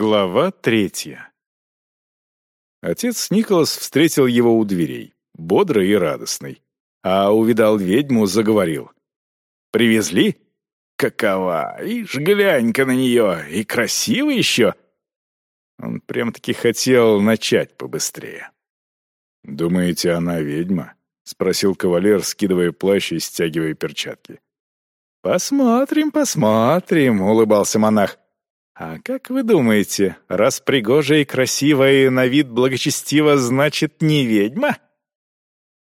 Глава третья. Отец Николас встретил его у дверей, бодрый и радостный. А увидал ведьму, заговорил. «Привезли? Какова? Ишь, глянь-ка на нее! И красиво еще!» Он прям-таки хотел начать побыстрее. «Думаете, она ведьма?» — спросил кавалер, скидывая плащ и стягивая перчатки. «Посмотрим, посмотрим», — улыбался монах. «А как вы думаете, раз пригожая и красивая и на вид благочестива, значит, не ведьма?»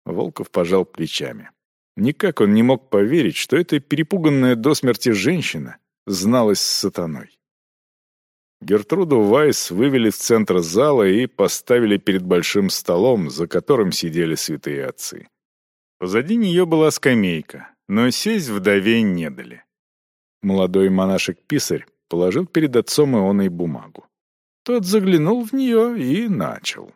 Волков пожал плечами. Никак он не мог поверить, что эта перепуганная до смерти женщина зналась с сатаной. Гертруду Вайс вывели в центр зала и поставили перед большим столом, за которым сидели святые отцы. Позади нее была скамейка, но сесть вдове не дали. Молодой монашек-писарь положил перед отцом Ионой бумагу. Тот заглянул в нее и начал.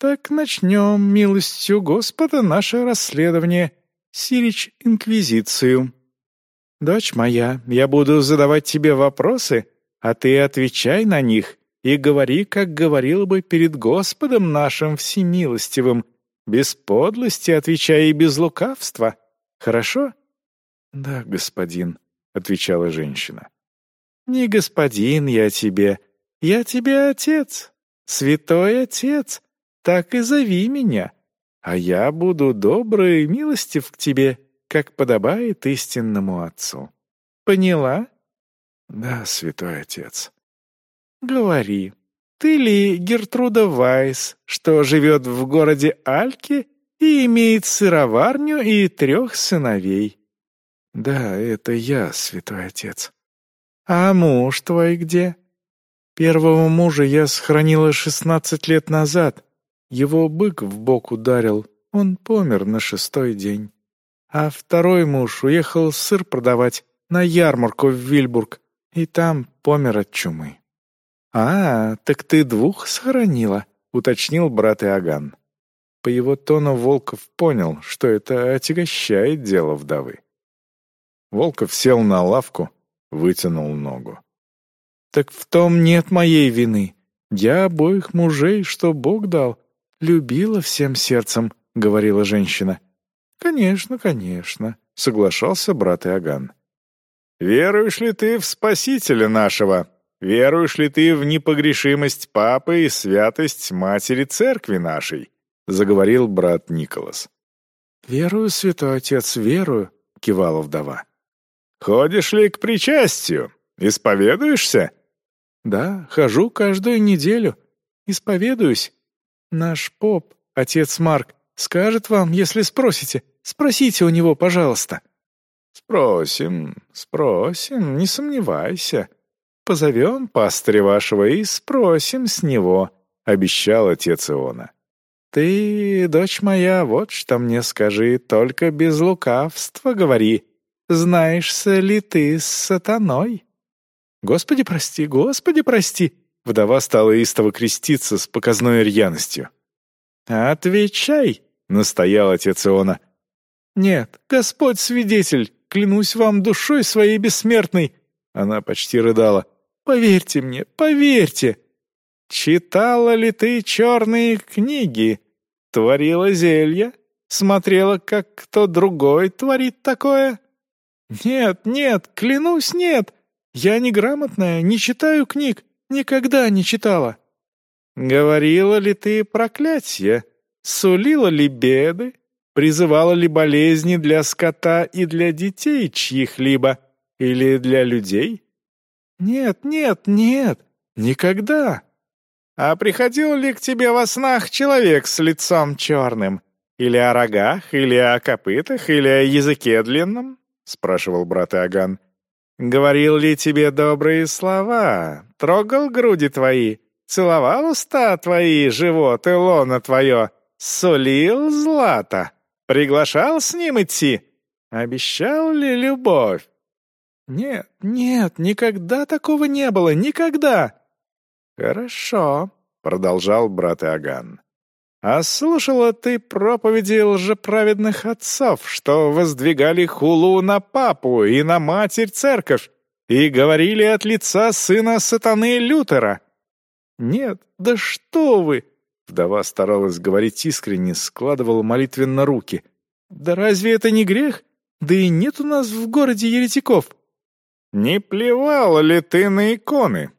«Так начнем, милостью Господа, наше расследование. Сирич Инквизицию. Дочь моя, я буду задавать тебе вопросы, а ты отвечай на них и говори, как говорил бы перед Господом нашим всемилостивым, без подлости отвечай и без лукавства. Хорошо?» «Да, господин», — отвечала женщина. «Не господин я тебе, я тебе отец, святой отец, так и зови меня, а я буду добрый и милостив к тебе, как подобает истинному отцу. Поняла?» «Да, святой отец». «Говори, ты ли Гертруда Вайс, что живет в городе Альке и имеет сыроварню и трех сыновей?» «Да, это я, святой отец». «А муж твой где?» «Первого мужа я сохранила шестнадцать лет назад. Его бык в бок ударил, он помер на шестой день. А второй муж уехал сыр продавать на ярмарку в Вильбург, и там помер от чумы». «А, так ты двух сохранила?» — уточнил брат Иоганн. По его тону Волков понял, что это отягощает дело вдовы. Волков сел на лавку, вытянул ногу. «Так в том нет моей вины. Я обоих мужей, что Бог дал, любила всем сердцем», — говорила женщина. «Конечно, конечно», — соглашался брат Иоганн. «Веруешь ли ты в Спасителя нашего? Веруешь ли ты в непогрешимость Папы и святость Матери Церкви нашей?» — заговорил брат Николас. «Верую, святой отец, верую», — кивала вдова. Ходишь ли к причастию? Исповедуешься?» «Да, хожу каждую неделю. Исповедуюсь. Наш поп, отец Марк, скажет вам, если спросите. Спросите у него, пожалуйста». «Спросим, спросим, не сомневайся. Позовем пастыря вашего и спросим с него», — обещал отец Иона. «Ты, дочь моя, вот что мне скажи, только без лукавства говори знаешься ли ты с сатаной?» «Господи, прости, Господи, прости!» Вдова стала истово креститься с показной рьяностью. «Отвечай!» — настоял отец Иона. «Нет, Господь свидетель, клянусь вам душой своей бессмертной!» Она почти рыдала. «Поверьте мне, поверьте!» «Читала ли ты черные книги? Творила зелья? Смотрела, как кто другой творит такое?» «Нет, нет, клянусь, нет! Я неграмотная, не читаю книг, никогда не читала!» «Говорила ли ты проклятие? Сулила ли беды? Призывала ли болезни для скота и для детей чьих-либо? Или для людей?» «Нет, нет, нет, никогда!» «А приходил ли к тебе во снах человек с лицом черным? Или о рогах, или о копытах, или о языке длинном?» — спрашивал брат Иоганн. «Говорил ли тебе добрые слова? Трогал груди твои? Целовал уста твои, живот и лоно твое? Сулил злато? Приглашал с ним идти? Обещал ли любовь?» «Нет, нет, никогда такого не было, никогда!» «Хорошо», — продолжал брат Иоганн. А слушала ты проповеди лжеправедных отцов, что воздвигали хулу на папу и на матерь церковь, и говорили от лица сына сатаны Лютера. Нет, да что вы! Вдова старалась говорить искренне, складывала молитвенно руки. Да разве это не грех? Да и нет у нас в городе еретиков. Не плевала ли ты на иконы?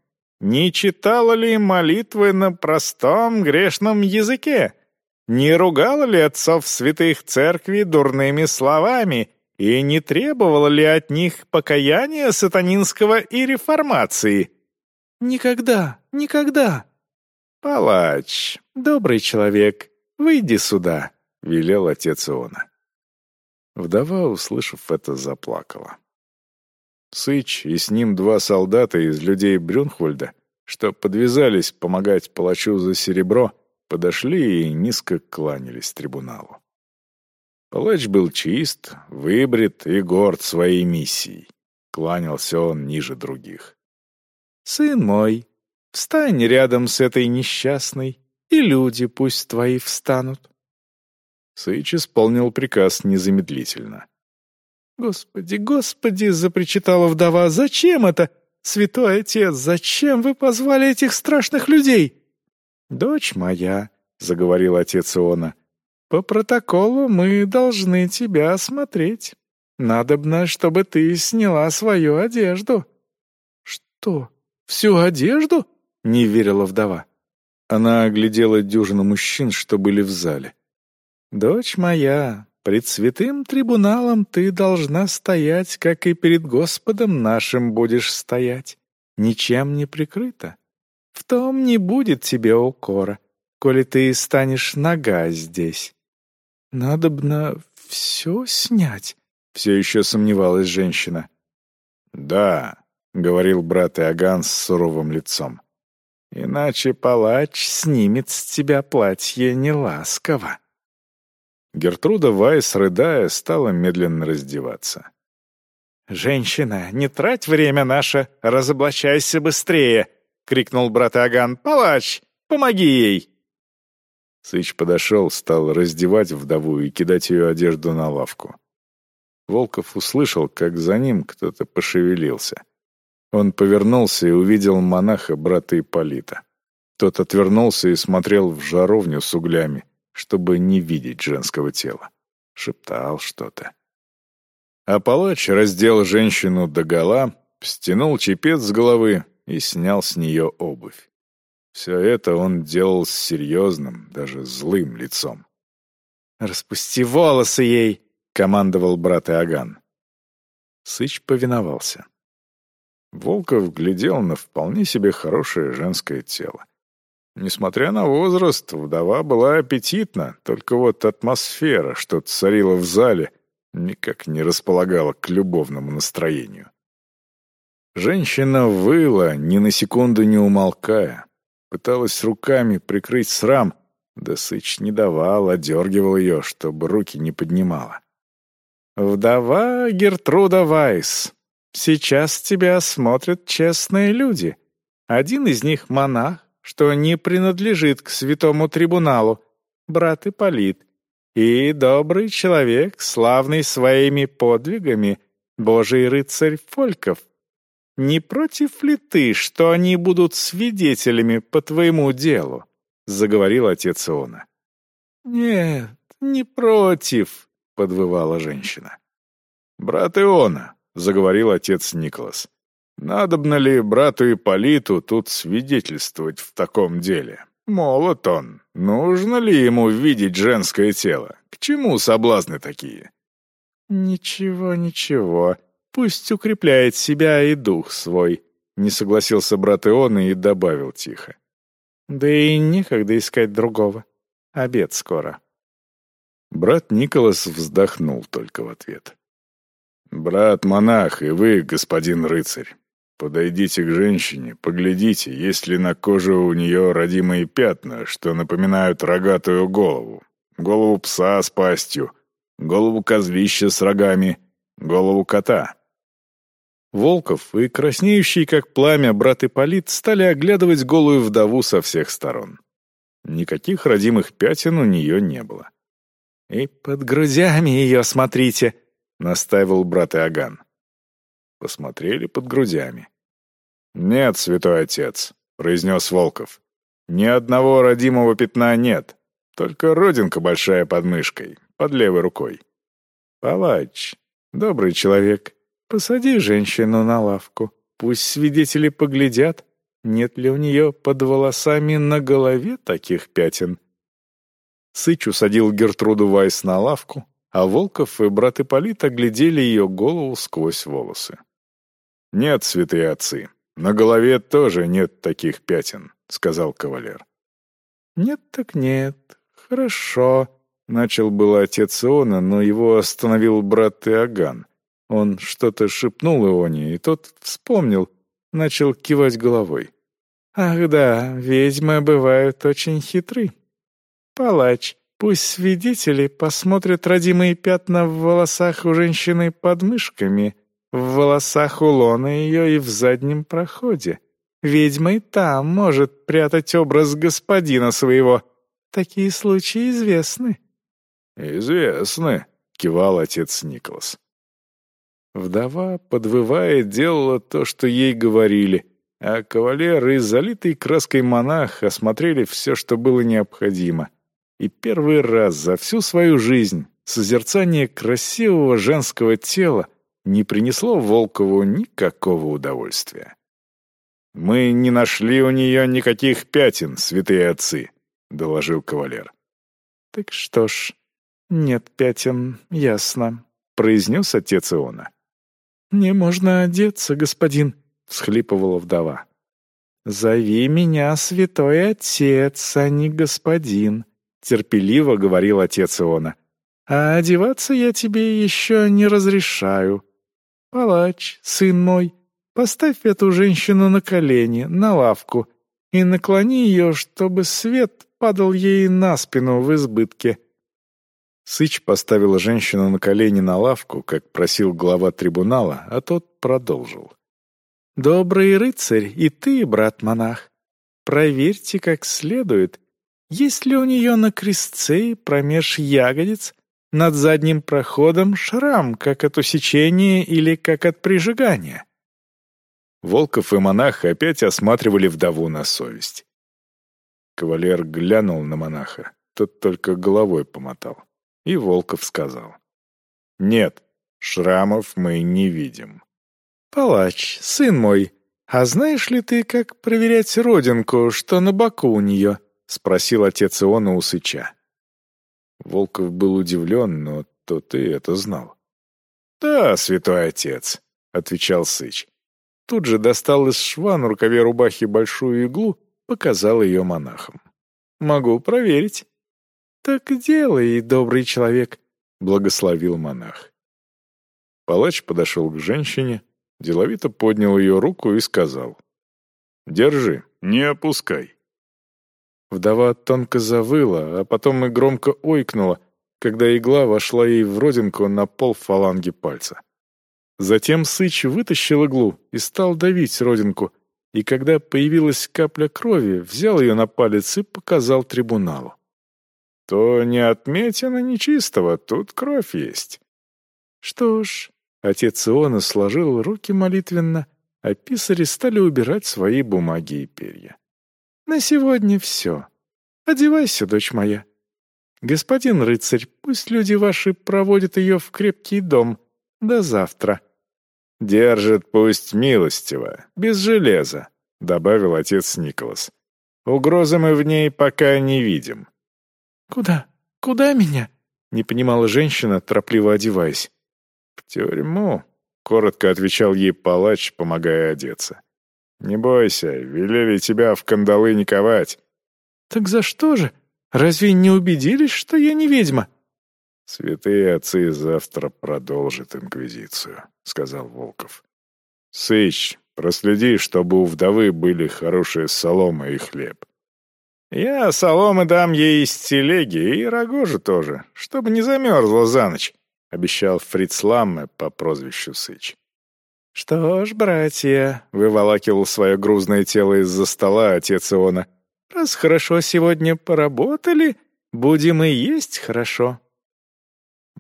Не читала ли молитвы на простом грешном языке? Не ругала ли отцов святых церкви дурными словами и не требовала ли от них покаяния сатанинского и реформации? Никогда, никогда. Палач, добрый человек, выйди сюда, велел отец Иона. Вдова, услышав это, заплакала. Сыч и с ним два солдата из людей Брюнхвальда, что подвязались помогать палачу за серебро, подошли и низко кланялись трибуналу. Палач был чист, выбрит и горд своей миссией. Кланялся он ниже других. «Сын мой, встань рядом с этой несчастной, и люди пусть твои встанут». Сыч исполнил приказ незамедлительно. «Господи, Господи!» — запричитала вдова. «Зачем это? Святой Отец, зачем вы позвали этих страшных людей?» «Дочь моя», — заговорил отец Иона, — «по протоколу мы должны тебя осмотреть. Надобно, чтобы ты сняла свою одежду». «Что, всю одежду?» — не верила вдова. Она оглядела дюжину мужчин, что были в зале. «Дочь моя, пред святым трибуналом ты должна стоять, как и перед Господом нашим будешь стоять, ничем не прикрыта. В том не будет тебе укора, коли ты станешь нога здесь. Надобно все снять, все еще сомневалась женщина. Да, говорил брат Иоганн с суровым лицом. Иначе палач снимет с тебя платье неласково. Гертруда Вайс, рыдая, стала медленно раздеваться. «Женщина, не трать время наше, разоблачайся быстрее!» — крикнул брат Аган. «Палач, помоги ей!» Сыч подошел, стал раздевать вдову и кидать ее одежду на лавку. Волков услышал, как за ним кто-то пошевелился. Он повернулся и увидел монаха брата Ипполита. Тот отвернулся и смотрел в жаровню с углями, чтобы не видеть женского тела. Шептал что-то. А палач раздел женщину догола, стянул чепец с головы и снял с нее обувь. Все это он делал с серьезным, даже злым лицом. «Распусти волосы ей!» — командовал брат Иоганн. Сыч повиновался. Волков глядел на вполне себе хорошее женское тело. Несмотря на возраст, вдова была аппетитна, только вот атмосфера, что царила в зале, никак не располагала к любовному настроению. Женщина выла, ни на секунду не умолкая. Пыталась руками прикрыть срам, да Сыч не давал, одергивал ее, чтобы руки не поднимала. «Вдова Гертруда Вайс, сейчас тебя осмотрят честные люди. Один из них монах, что не принадлежит к святому трибуналу, брат Ипполит, и добрый человек, славный своими подвигами, божий рыцарь Фольков. Не против ли ты, что они будут свидетелями по твоему делу?» — заговорил отец Иона. «Нет, не против», — подвывала женщина. «Брат Иона», — заговорил отец Николас, Надобно ли брату Ипполиту тут свидетельствовать в таком деле? Молод он. Нужно ли ему видеть женское тело? К чему соблазны такие? Ничего, ничего. Пусть укрепляет себя и дух свой. Не согласился брат Иона и добавил тихо. Да и некогда искать другого. Обед скоро. Брат Николас вздохнул только в ответ. «Брат-монах, и вы, господин рыцарь, Подойдите к женщине, поглядите, есть ли на коже у нее родимые пятна, что напоминают рогатую голову. Голову пса с пастью, голову козлища с рогами, голову кота. Волков и краснеющий, как пламя, брат Ипполит стали оглядывать голую вдову со всех сторон. Никаких родимых пятен у нее не было. «И под грудями ее смотрите», — настаивал брат Иоганн. Посмотрели под грудями. «Нет, святой отец», — произнес Волков. «Ни одного родимого пятна нет, только родинка большая под мышкой, под левой рукой». «Палач, добрый человек, посади женщину на лавку, пусть свидетели поглядят, нет ли у нее под волосами на голове таких пятен?» Сыч усадил Гертруду Вайс на лавку, а Волков и брат Ипполит оглядели ее голову сквозь волосы. «Нет, святые отцы, на голове тоже нет таких пятен», — сказал кавалер. «Нет так нет, хорошо», — начал был отец Иона, но его остановил брат Иоганн. Он что-то шепнул Ионе, и тот вспомнил, начал кивать головой. «Ах да, ведьмы бывают очень хитры. Палач, пусть свидетели посмотрят родимые пятна в волосах у женщины под мышками, в волосах у лона ее и в заднем проходе. Ведьма и там может прятать образ господина своего. Такие случаи известны». «Известны», — кивал отец Николас. Вдова, подвывая, делала то, что ей говорили — а кавалер и залитый краской монах осмотрели все, что было необходимо. И первый раз за всю свою жизнь созерцание красивого женского тела не принесло Волкову никакого удовольствия. «Мы не нашли у нее никаких пятен, святые отцы», — доложил кавалер. «Так что ж, нет пятен, ясно», — произнес отец Иона. «Не можно одеться, господин», — всхлипывала вдова. «Зови меня святой отец, а не господин», — терпеливо говорил отец Иона. «А одеваться я тебе еще не разрешаю. Палач, сын мой, поставь эту женщину на колени, на лавку, и наклони ее, чтобы свет падал ей на спину в избытке». Сыч поставил женщину на колени на лавку, как просил глава трибунала, а тот продолжил. Добрый рыцарь и ты, брат-монах, проверьте как следует, есть ли у нее на крестце промеж ягодиц над задним проходом шрам, как от усечения или как от прижигания. Волков и монах опять осматривали вдову на совесть. Кавалер глянул на монаха, тот только головой помотал. И Волков сказал. «Нет, шрамов мы не видим». «Палач, сын мой, а знаешь ли ты, как проверять родинку, что на боку у нее?» — спросил отец Иона у Сыча. Волков был удивлен, но тот и это знал. «Да, святой отец», — отвечал Сыч. Тут же достал из шва на рукаве рубахи большую иглу, показал ее монахам. «Могу проверить». «Так делай, добрый человек», — благословил монах. Палач подошел к женщине, Деловито поднял ее руку и сказал. «Держи, не опускай». Вдова тонко завыла, а потом и громко ойкнула, когда игла вошла ей в родинку на пол фаланги пальца. Затем Сыч вытащил иглу и стал давить родинку, и когда появилась капля крови, взял ее на палец и показал трибуналу. «То не отметина нечистого, тут кровь есть». «Что ж, Отец Иона сложил руки молитвенно, а писари стали убирать свои бумаги и перья. «На сегодня все. Одевайся, дочь моя. Господин рыцарь, пусть люди ваши проводят ее в крепкий дом. До завтра». «Держит пусть милостиво, без железа», — добавил отец Николас. «Угрозы мы в ней пока не видим». «Куда? Куда меня?» — не понимала женщина, торопливо одеваясь. «В тюрьму», — коротко отвечал ей палач, помогая одеться. «Не бойся, велели тебя в кандалы не ковать». «Так за что же? Разве не убедились, что я не ведьма?» «Святые отцы завтра продолжат инквизицию», — сказал Волков. «Сыч, проследи, чтобы у вдовы были хорошие солома и хлеб». «Я соломы дам ей из телеги и рогожу тоже, чтобы не замерзла за ночь», — обещал Фриц Ламме по прозвищу Сыч. «Что ж, братья», — выволакивал свое грузное тело из-за стола отец Иона, «раз хорошо сегодня поработали, будем и есть хорошо».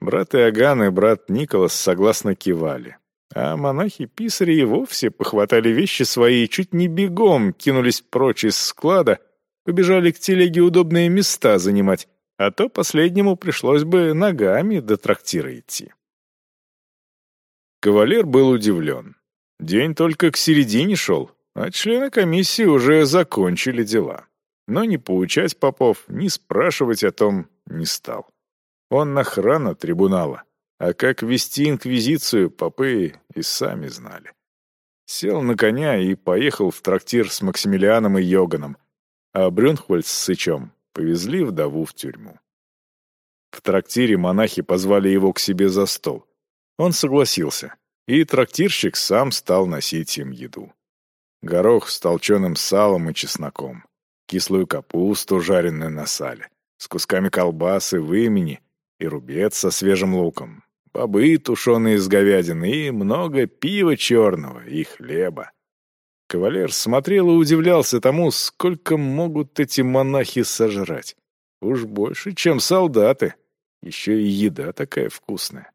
Брат Иоганн и брат Николас согласно кивали, А монахи-писари и вовсе похватали вещи свои и чуть не бегом кинулись прочь из склада, побежали к телеге удобные места занимать, а то последнему пришлось бы ногами до трактира идти. Кавалер был удивлен. День только к середине шел, а члены комиссии уже закончили дела. Но ни поучать попов, ни спрашивать о том не стал. Он охрана трибунала, а как вести инквизицию, попы и сами знали. Сел на коня и поехал в трактир с Максимилианом и Йоганом, а Брюнхвальд с Сычом повезли вдову в тюрьму. В трактире монахи позвали его к себе за стол. Он согласился, и трактирщик сам стал носить им еду. Горох с толченым салом и чесноком, кислую капусту, жареную на сале, с кусками колбасы, вымени и рубец со свежим луком, бобы, тушеные с говядины, и много пива черного и хлеба. Кавалер смотрел и удивлялся тому, сколько могут эти монахи сожрать. Уж больше, чем солдаты. Еще и еда такая вкусная.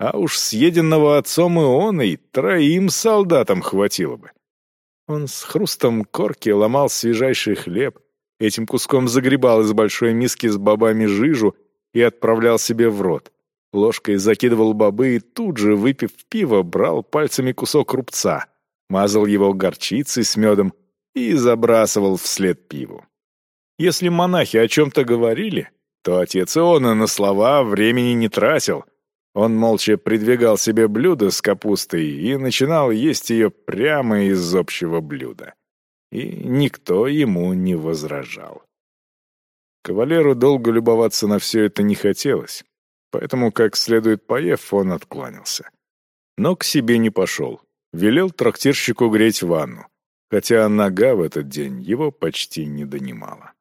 А уж съеденного отцом и он и троим солдатам хватило бы. Он с хрустом корки ломал свежайший хлеб, этим куском загребал из большой миски с бобами жижу и отправлял себе в рот. Ложкой закидывал бобы и тут же, выпив пиво, брал пальцами кусок рубца, мазал его горчицей с медом и забрасывал вслед пиву. Если монахи о чем-то говорили, то отец Иона на слова времени не тратил. Он молча придвигал себе блюдо с капустой и начинал есть ее прямо из общего блюда. И никто ему не возражал. Кавалеру долго любоваться на все это не хотелось, поэтому, как следует поев, он откланялся. Но к себе не пошел. Велел трактирщику греть ванну, хотя нога в этот день его почти не донимала.